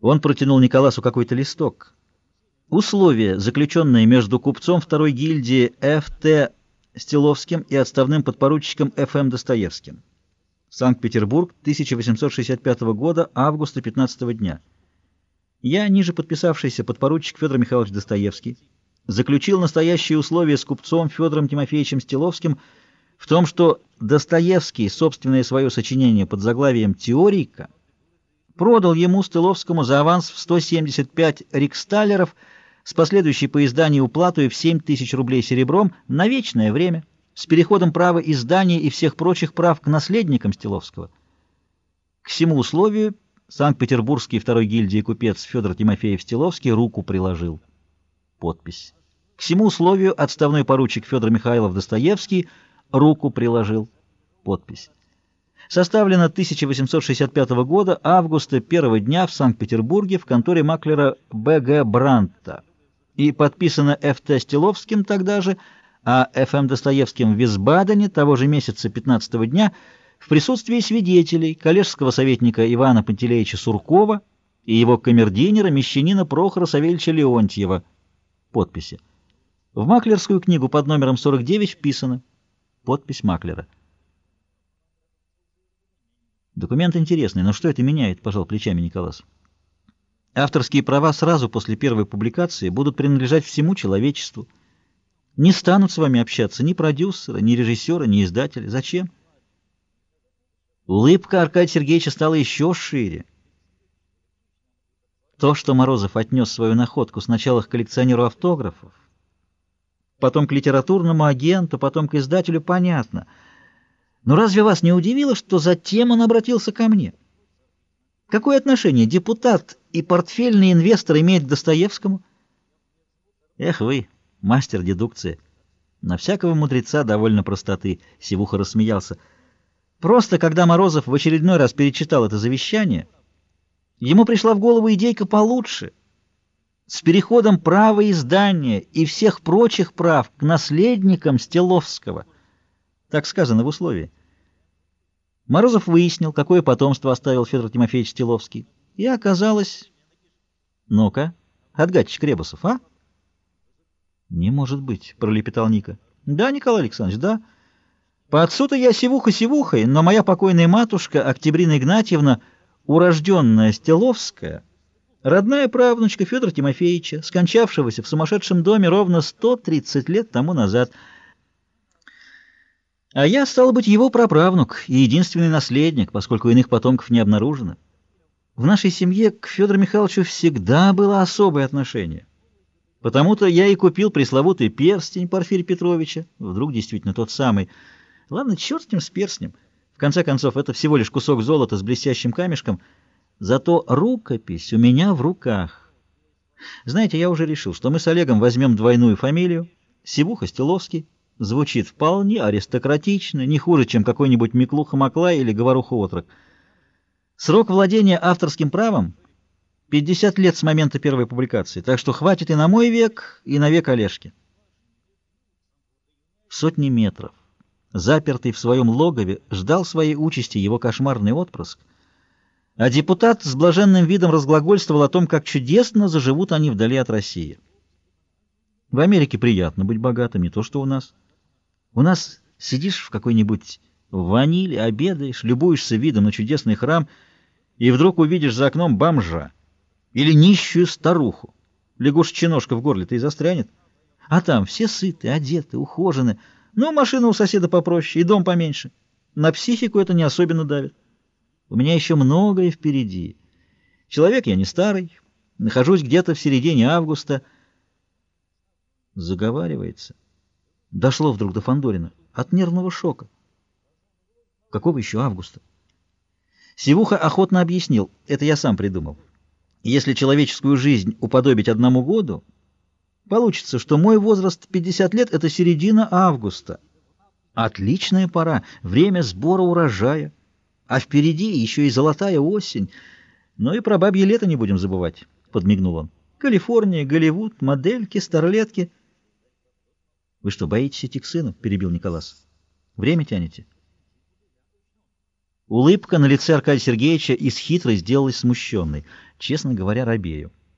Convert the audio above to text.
Он протянул Николасу какой-то листок. Условия, заключенные между купцом второй гильдии Ф.Т. Стиловским и отставным подпоручиком Ф.М. Достоевским. Санкт-Петербург, 1865 года, августа 15 дня. Я, ниже подписавшийся подпоручик Федор Михайлович Достоевский, заключил настоящие условия с купцом Федором Тимофеевичем Стиловским в том, что Достоевский собственное свое сочинение под заглавием «Теорика» продал ему, Стыловскому, за аванс в 175 риксталлеров с последующей по изданию уплатой в 7 тысяч рублей серебром на вечное время, с переходом права издания и всех прочих прав к наследникам Стиловского. К всему условию Санкт-Петербургский второй гильдии купец Федор Тимофеев-Стиловский руку приложил. Подпись. К всему условию отставной поручик Федор Михайлов Достоевский руку приложил. Подпись составлено 1865 года, августа, первого дня в Санкт-Петербурге в конторе маклера Б.Г. Бранта и подписано Ф.Т. Стиловским тогда же, а Ф.М. Достоевским в Висбадене того же месяца 15 дня в присутствии свидетелей, коллежского советника Ивана Пантелеича Суркова и его камердинера мещанина Прохора Савельевича Леонтьева. Подписи. В маклерскую книгу под номером 49 вписано. Подпись маклера. Документ интересный, но что это меняет, пожал плечами Николас. Авторские права сразу после первой публикации будут принадлежать всему человечеству. Не станут с вами общаться ни продюсеры, ни режиссеры, ни издатели. Зачем? Улыбка Аркадия Сергеевича стала еще шире. То, что Морозов отнес свою находку сначала к коллекционеру автографов, потом к литературному агенту, потом к издателю, понятно — но разве вас не удивило, что затем он обратился ко мне? Какое отношение депутат и портфельный инвестор имеет к Достоевскому? Эх вы, мастер дедукции. На всякого мудреца довольно простоты, Сивуха рассмеялся. Просто когда Морозов в очередной раз перечитал это завещание, ему пришла в голову идейка получше. С переходом права издания и всех прочих прав к наследникам Стеловского. Так сказано в условии. Морозов выяснил, какое потомство оставил Федор Тимофеевич Стиловский. И оказалось... Ну-ка, отгадчик Ребусов, а? Не может быть, пролепетал Ника. Да, Николай Александрович, да. По отцу-то я сивуха-сивухой, но моя покойная матушка, Октябрина Игнатьевна, урожденная Стиловская, родная правнучка Федора Тимофеевича, скончавшегося в сумасшедшем доме ровно 130 лет тому назад — а я, стал быть, его праправнук и единственный наследник, поскольку иных потомков не обнаружено. В нашей семье к Федору Михайловичу всегда было особое отношение. Потому-то я и купил пресловутый перстень Порфирия Петровича, вдруг действительно тот самый. Ладно, черт с ним, с перстнем. В конце концов, это всего лишь кусок золота с блестящим камешком, зато рукопись у меня в руках. Знаете, я уже решил, что мы с Олегом возьмем двойную фамилию, Сивуха Стиловский, Звучит вполне аристократично, не хуже, чем какой-нибудь Миклуха-Маклай или Говоруха-Отрок. Срок владения авторским правом — 50 лет с момента первой публикации, так что хватит и на мой век, и на век Олежки. Сотни метров, запертый в своем логове, ждал своей участи его кошмарный отпрыск, а депутат с блаженным видом разглагольствовал о том, как чудесно заживут они вдали от России. В Америке приятно быть богатым, не то что у нас. У нас сидишь в какой-нибудь ваниле, обедаешь, любуешься видом на чудесный храм, и вдруг увидишь за окном бомжа или нищую старуху. Лягушечка-ножка в горле-то и застрянет. А там все сыты, одеты, ухожены. Ну, машина у соседа попроще и дом поменьше. На психику это не особенно давит. У меня еще многое впереди. Человек я не старый, нахожусь где-то в середине августа. Заговаривается. Дошло вдруг до Фандорина от нервного шока. Какого еще августа? Сивуха охотно объяснил, это я сам придумал. Если человеческую жизнь уподобить одному году, получится, что мой возраст 50 лет — это середина августа. Отличная пора, время сбора урожая. А впереди еще и золотая осень. Но и про бабье лето не будем забывать, — подмигнул он. Калифорния, Голливуд, модельки, старлетки — вы что, боитесь идти к сыну? — перебил Николас. — Время тянете? — Улыбка на лице Аркадия Сергеевича из хитрой сделалась смущенной. Честно говоря, робею.